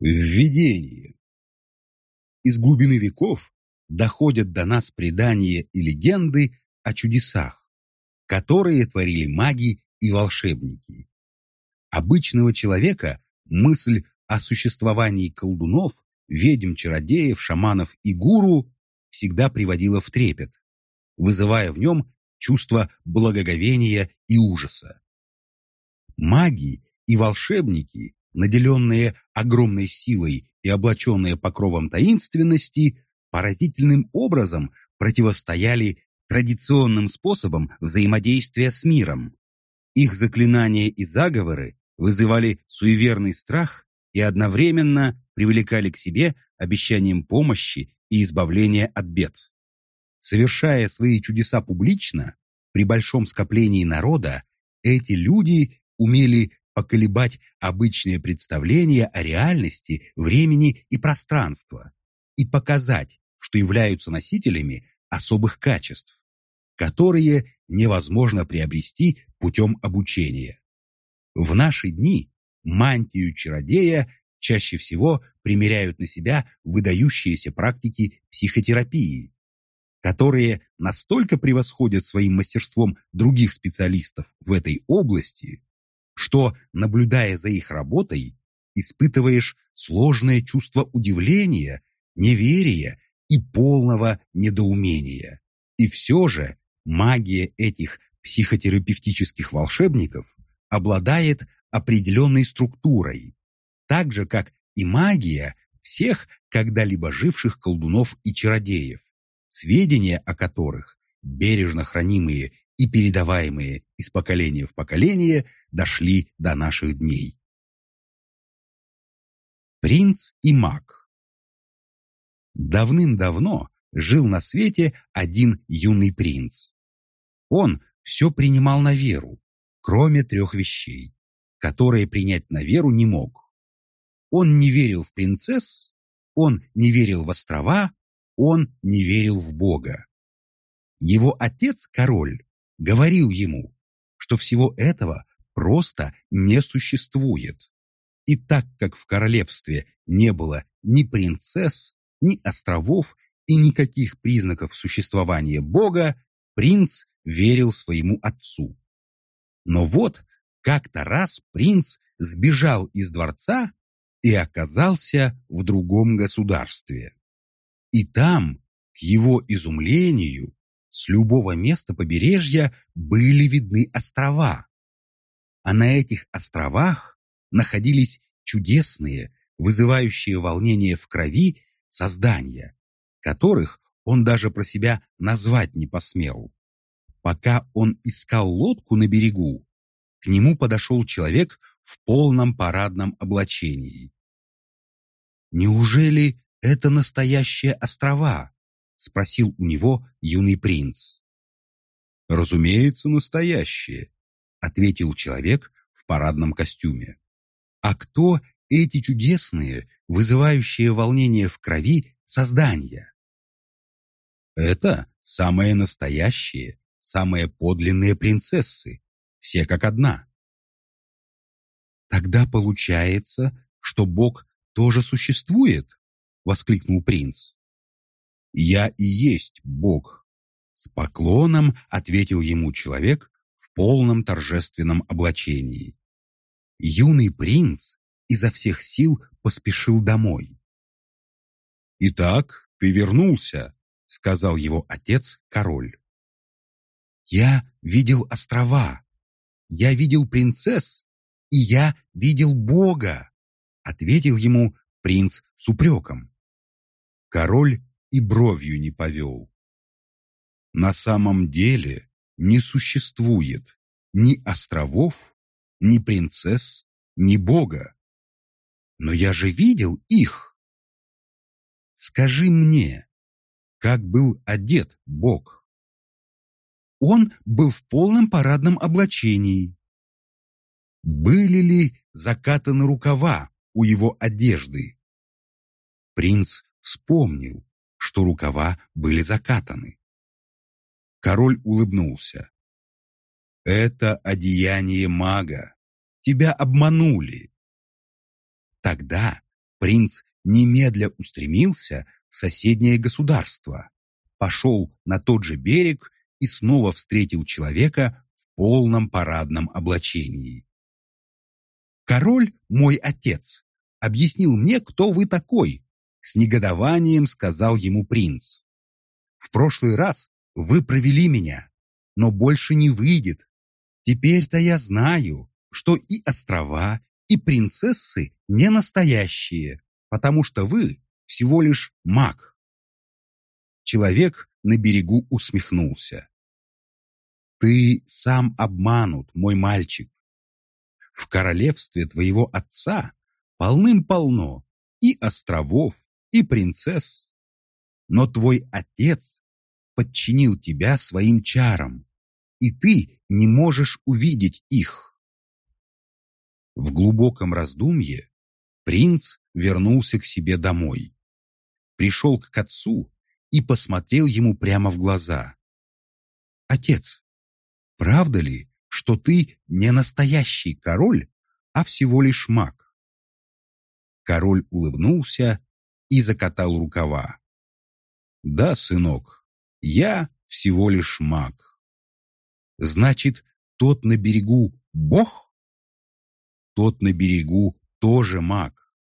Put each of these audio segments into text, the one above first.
Введение. Из глубины веков доходят до нас предания и легенды о чудесах, которые творили маги и волшебники. Обычного человека мысль о существовании колдунов, ведьм, чародеев, шаманов и гуру всегда приводила в трепет, вызывая в нем чувство благоговения и ужаса. Маги и волшебники наделенные огромной силой и облаченные покровом таинственности, поразительным образом противостояли традиционным способам взаимодействия с миром. Их заклинания и заговоры вызывали суеверный страх и одновременно привлекали к себе обещанием помощи и избавления от бед. Совершая свои чудеса публично, при большом скоплении народа, эти люди умели поколебать обычные представления о реальности, времени и пространства и показать, что являются носителями особых качеств, которые невозможно приобрести путем обучения. В наши дни мантию чародея чаще всего примеряют на себя выдающиеся практики психотерапии, которые настолько превосходят своим мастерством других специалистов в этой области, что, наблюдая за их работой, испытываешь сложное чувство удивления, неверия и полного недоумения. И все же магия этих психотерапевтических волшебников обладает определенной структурой, так же, как и магия всех когда-либо живших колдунов и чародеев, сведения о которых, бережно хранимые и передаваемые из поколения в поколение, дошли до наших дней. Принц и маг Давным-давно жил на свете один юный принц. Он все принимал на веру, кроме трех вещей, которые принять на веру не мог. Он не верил в принцесс, он не верил в острова, он не верил в Бога. Его отец, король, говорил ему, что всего этого просто не существует. И так как в королевстве не было ни принцесс, ни островов и никаких признаков существования Бога, принц верил своему отцу. Но вот как-то раз принц сбежал из дворца и оказался в другом государстве. И там, к его изумлению, с любого места побережья были видны острова. А на этих островах находились чудесные, вызывающие волнение в крови создания, которых он даже про себя назвать не посмел. Пока он искал лодку на берегу, к нему подошел человек в полном парадном облачении. «Неужели это настоящие острова?» — спросил у него юный принц. «Разумеется, настоящие», — ответил человек в парадном костюме. «А кто эти чудесные, вызывающие волнение в крови создания?» «Это самые настоящие, самые подлинные принцессы, все как одна». «Тогда получается, что Бог тоже существует?» — воскликнул принц. «Я и есть Бог», — с поклоном ответил ему человек в полном торжественном облачении. Юный принц изо всех сил поспешил домой. «Итак, ты вернулся», — сказал его отец-король. «Я видел острова, я видел принцесс, и я видел Бога», — ответил ему принц с упреком. Король и бровью не повел. На самом деле не существует ни островов, ни принцесс, ни бога. Но я же видел их. Скажи мне, как был одет бог? Он был в полном парадном облачении. Были ли закатаны рукава у его одежды? Принц вспомнил, что рукава были закатаны. Король улыбнулся. «Это одеяние мага. Тебя обманули». Тогда Принц немедля устремился в соседнее государство, пошел на тот же берег и снова встретил человека в полном парадном облачении. «Король мой отец объяснил мне, кто вы такой», с негодованием сказал ему принц. «В прошлый раз вы провели меня, но больше не выйдет. Теперь-то я знаю, что и острова, и принцессы не настоящие, потому что вы всего лишь маг». Человек на берегу усмехнулся. «Ты сам обманут, мой мальчик. В королевстве твоего отца полным-полно и островов, и принцесс. Но твой отец подчинил тебя своим чарам, и ты не можешь увидеть их. В глубоком раздумье принц вернулся к себе домой. Пришел к отцу и посмотрел ему прямо в глаза. «Отец, правда ли, что ты не настоящий король, а всего лишь маг?» Король улыбнулся и закатал рукава. «Да, сынок, я всего лишь маг». «Значит, тот на берегу бог?» «Тот на берегу тоже маг».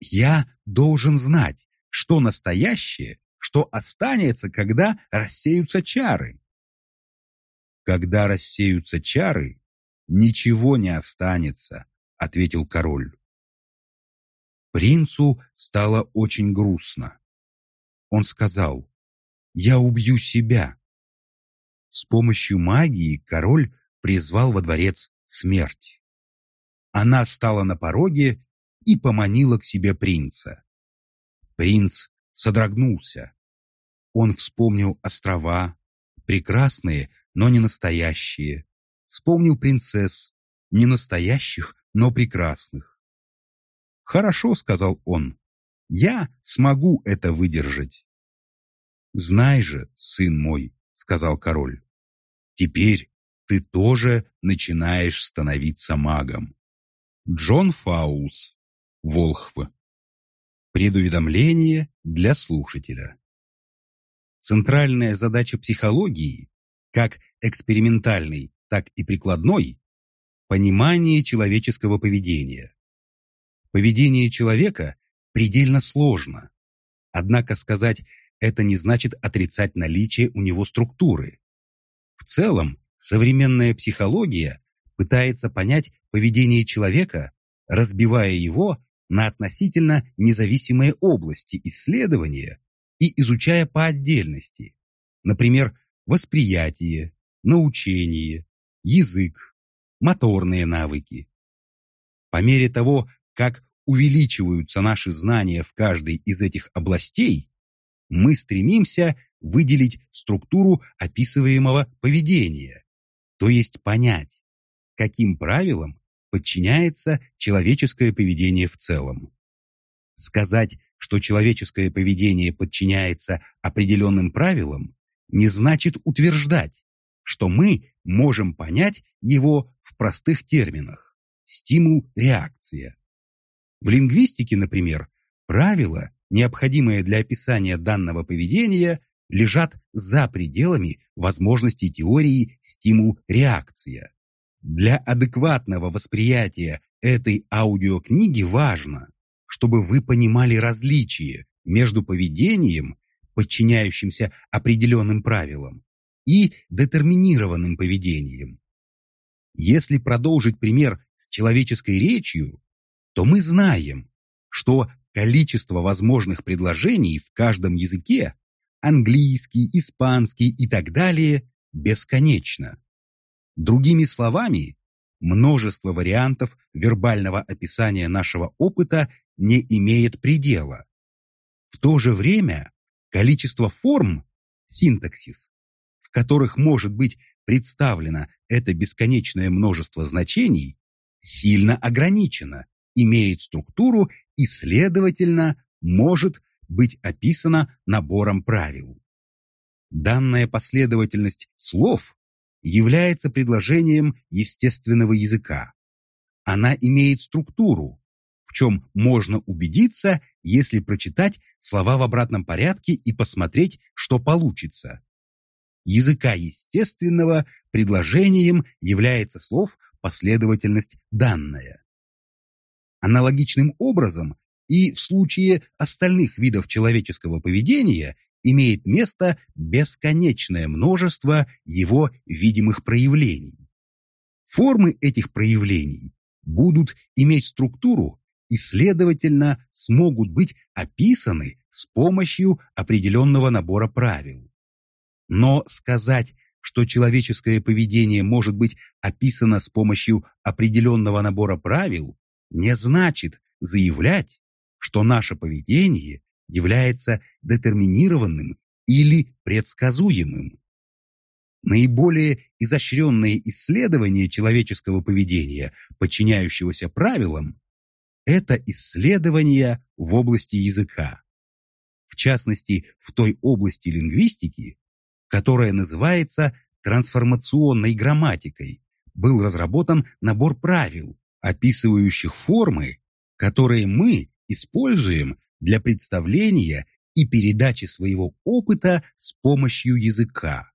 «Я должен знать, что настоящее, что останется, когда рассеются чары». «Когда рассеются чары, ничего не останется», — ответил король. Принцу стало очень грустно. Он сказал, «Я убью себя». С помощью магии король призвал во дворец смерть. Она стала на пороге и поманила к себе принца. Принц содрогнулся. Он вспомнил острова, прекрасные, но не настоящие. Вспомнил принцесс, не настоящих, но прекрасных. «Хорошо», — сказал он, — «я смогу это выдержать». «Знай же, сын мой», — сказал король, — «теперь ты тоже начинаешь становиться магом». Джон Фаулс, Волхв. Предуведомление для слушателя. Центральная задача психологии, как экспериментальной, так и прикладной, понимание человеческого поведения. Поведение человека предельно сложно. Однако сказать это не значит отрицать наличие у него структуры. В целом, современная психология пытается понять поведение человека, разбивая его на относительно независимые области исследования и изучая по отдельности, например, восприятие, научение, язык, моторные навыки. По мере того, как увеличиваются наши знания в каждой из этих областей, мы стремимся выделить структуру описываемого поведения, то есть понять, каким правилам подчиняется человеческое поведение в целом. Сказать, что человеческое поведение подчиняется определенным правилам, не значит утверждать, что мы можем понять его в простых терминах – стимул-реакция. В лингвистике, например, правила, необходимые для описания данного поведения, лежат за пределами возможностей теории стимул-реакция. Для адекватного восприятия этой аудиокниги важно, чтобы вы понимали различие между поведением, подчиняющимся определенным правилам, и детерминированным поведением. Если продолжить пример с человеческой речью, то мы знаем, что количество возможных предложений в каждом языке английский, испанский и так далее бесконечно. Другими словами, множество вариантов вербального описания нашего опыта не имеет предела. В то же время количество форм, синтаксис, в которых может быть представлено это бесконечное множество значений, сильно ограничено имеет структуру и, следовательно, может быть описана набором правил. Данная последовательность слов является предложением естественного языка. Она имеет структуру, в чем можно убедиться, если прочитать слова в обратном порядке и посмотреть, что получится. Языка естественного предложением является слов последовательность данная. Аналогичным образом и в случае остальных видов человеческого поведения имеет место бесконечное множество его видимых проявлений. Формы этих проявлений будут иметь структуру и, следовательно, смогут быть описаны с помощью определенного набора правил. Но сказать, что человеческое поведение может быть описано с помощью определенного набора правил, не значит заявлять, что наше поведение является детерминированным или предсказуемым. Наиболее изощренные исследования человеческого поведения, подчиняющегося правилам, это исследования в области языка. В частности, в той области лингвистики, которая называется трансформационной грамматикой, был разработан набор правил, описывающих формы, которые мы используем для представления и передачи своего опыта с помощью языка.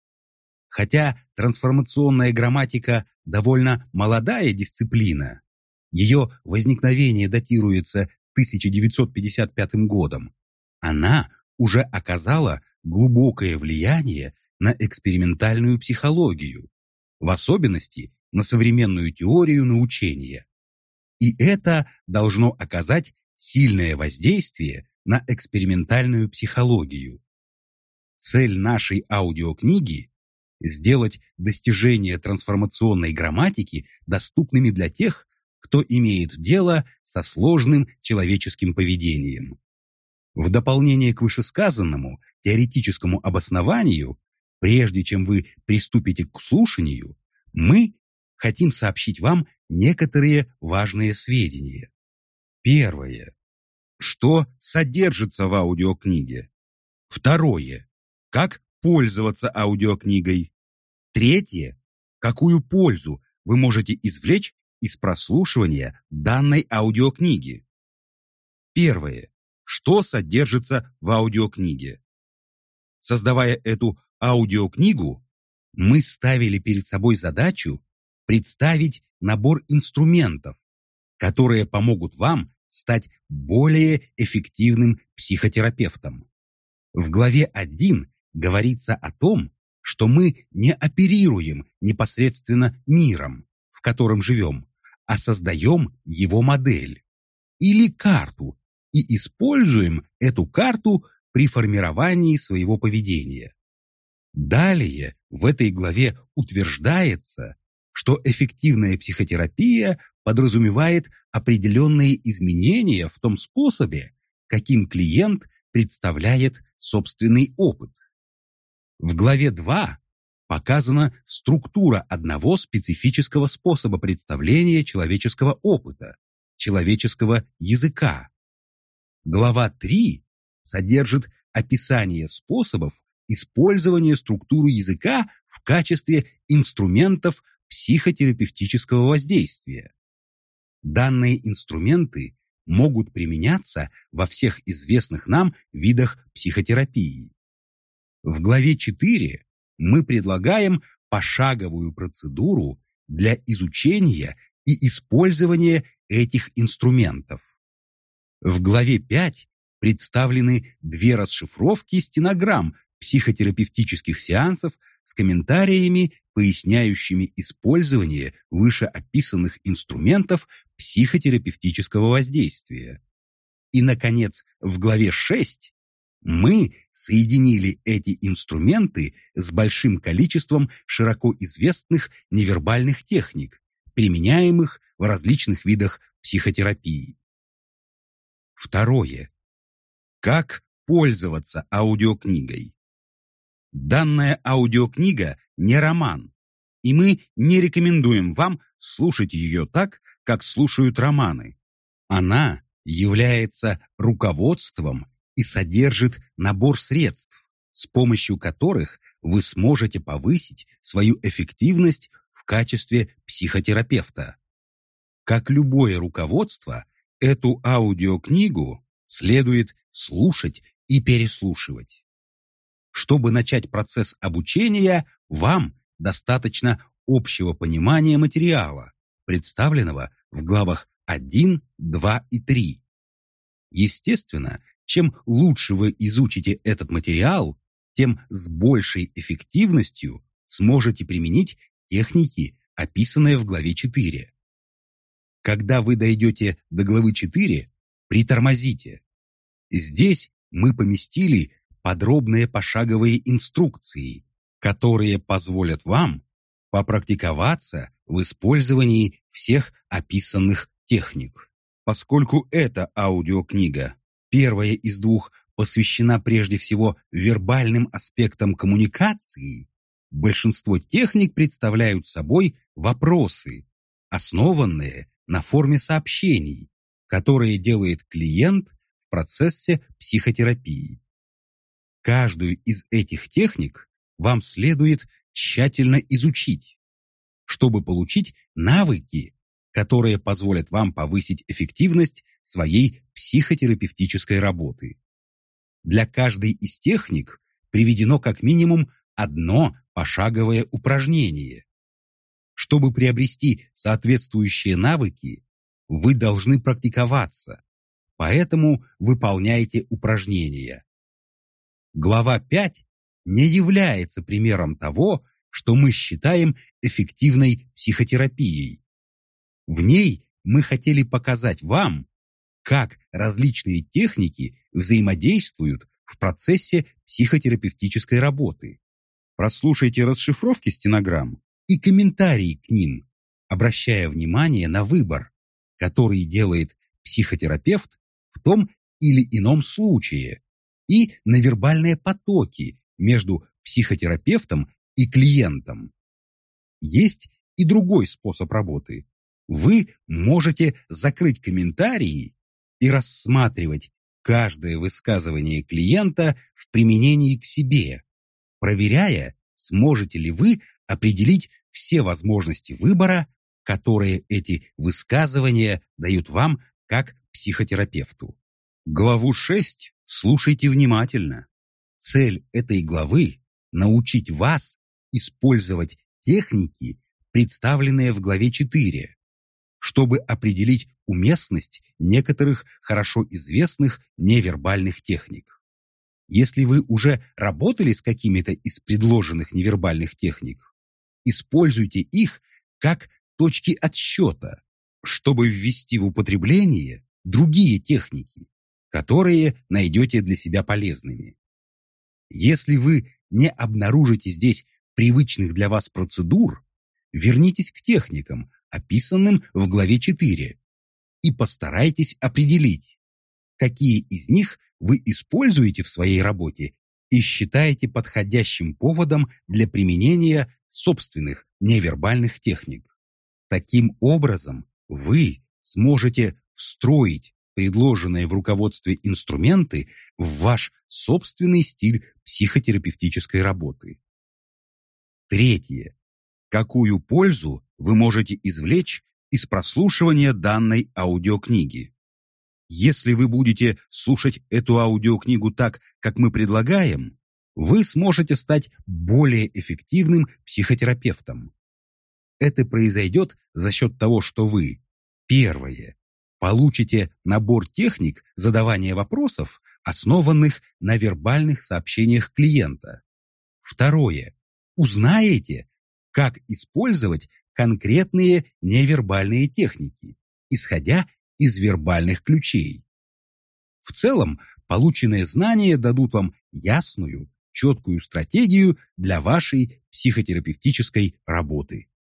Хотя трансформационная грамматика довольно молодая дисциплина, ее возникновение датируется 1955 годом, она уже оказала глубокое влияние на экспериментальную психологию, в особенности на современную теорию научения. И это должно оказать сильное воздействие на экспериментальную психологию. Цель нашей аудиокниги – сделать достижения трансформационной грамматики доступными для тех, кто имеет дело со сложным человеческим поведением. В дополнение к вышесказанному теоретическому обоснованию, прежде чем вы приступите к слушанию, мы хотим сообщить вам некоторые важные сведения. Первое. Что содержится в аудиокниге? Второе. Как пользоваться аудиокнигой? Третье. Какую пользу вы можете извлечь из прослушивания данной аудиокниги? Первое. Что содержится в аудиокниге? Создавая эту аудиокнигу, мы ставили перед собой задачу представить набор инструментов, которые помогут вам стать более эффективным психотерапевтом. В главе 1 говорится о том, что мы не оперируем непосредственно миром, в котором живем, а создаем его модель или карту и используем эту карту при формировании своего поведения. Далее в этой главе утверждается, что эффективная психотерапия подразумевает определенные изменения в том способе, каким клиент представляет собственный опыт. В главе 2 показана структура одного специфического способа представления человеческого опыта, человеческого языка. Глава 3 содержит описание способов использования структуры языка в качестве инструментов психотерапевтического воздействия. Данные инструменты могут применяться во всех известных нам видах психотерапии. В главе 4 мы предлагаем пошаговую процедуру для изучения и использования этих инструментов. В главе 5 представлены две расшифровки стенограмм психотерапевтических сеансов с комментариями, поясняющими использование вышеописанных инструментов психотерапевтического воздействия. И, наконец, в главе 6 мы соединили эти инструменты с большим количеством широко известных невербальных техник, применяемых в различных видах психотерапии. Второе. Как пользоваться аудиокнигой? Данная аудиокнига не роман, и мы не рекомендуем вам слушать ее так, как слушают романы. Она является руководством и содержит набор средств, с помощью которых вы сможете повысить свою эффективность в качестве психотерапевта. Как любое руководство, Эту аудиокнигу следует слушать и переслушивать. Чтобы начать процесс обучения, вам достаточно общего понимания материала, представленного в главах 1, 2 и 3. Естественно, чем лучше вы изучите этот материал, тем с большей эффективностью сможете применить техники, описанные в главе 4. Когда вы дойдете до главы 4, притормозите. Здесь мы поместили подробные пошаговые инструкции, которые позволят вам попрактиковаться в использовании всех описанных техник. Поскольку эта аудиокнига, первая из двух, посвящена прежде всего вербальным аспектам коммуникации, большинство техник представляют собой вопросы, основанные на форме сообщений, которые делает клиент в процессе психотерапии. Каждую из этих техник вам следует тщательно изучить, чтобы получить навыки, которые позволят вам повысить эффективность своей психотерапевтической работы. Для каждой из техник приведено как минимум одно пошаговое упражнение. Чтобы приобрести соответствующие навыки, вы должны практиковаться, поэтому выполняйте упражнения. Глава 5 не является примером того, что мы считаем эффективной психотерапией. В ней мы хотели показать вам, как различные техники взаимодействуют в процессе психотерапевтической работы. Прослушайте расшифровки стенограмм и комментарии к ним, обращая внимание на выбор, который делает психотерапевт в том или ином случае, и на вербальные потоки между психотерапевтом и клиентом. Есть и другой способ работы. Вы можете закрыть комментарии и рассматривать каждое высказывание клиента в применении к себе, проверяя, сможете ли вы определить все возможности выбора, которые эти высказывания дают вам как психотерапевту. Главу 6 слушайте внимательно. Цель этой главы – научить вас использовать техники, представленные в главе 4, чтобы определить уместность некоторых хорошо известных невербальных техник. Если вы уже работали с какими-то из предложенных невербальных техник, используйте их как точки отсчета, чтобы ввести в употребление другие техники, которые найдете для себя полезными. Если вы не обнаружите здесь привычных для вас процедур, вернитесь к техникам, описанным в главе 4, и постарайтесь определить, какие из них вы используете в своей работе и считаете подходящим поводом для применения собственных невербальных техник. Таким образом, вы сможете встроить предложенные в руководстве инструменты в ваш собственный стиль психотерапевтической работы. Третье. Какую пользу вы можете извлечь из прослушивания данной аудиокниги? Если вы будете слушать эту аудиокнигу так, как мы предлагаем, вы сможете стать более эффективным психотерапевтом. Это произойдет за счет того, что вы, первое, получите набор техник задавания вопросов, основанных на вербальных сообщениях клиента. Второе. Узнаете, как использовать конкретные невербальные техники, исходя из вербальных ключей. В целом, полученные знания дадут вам ясную, четкую стратегию для вашей психотерапевтической работы.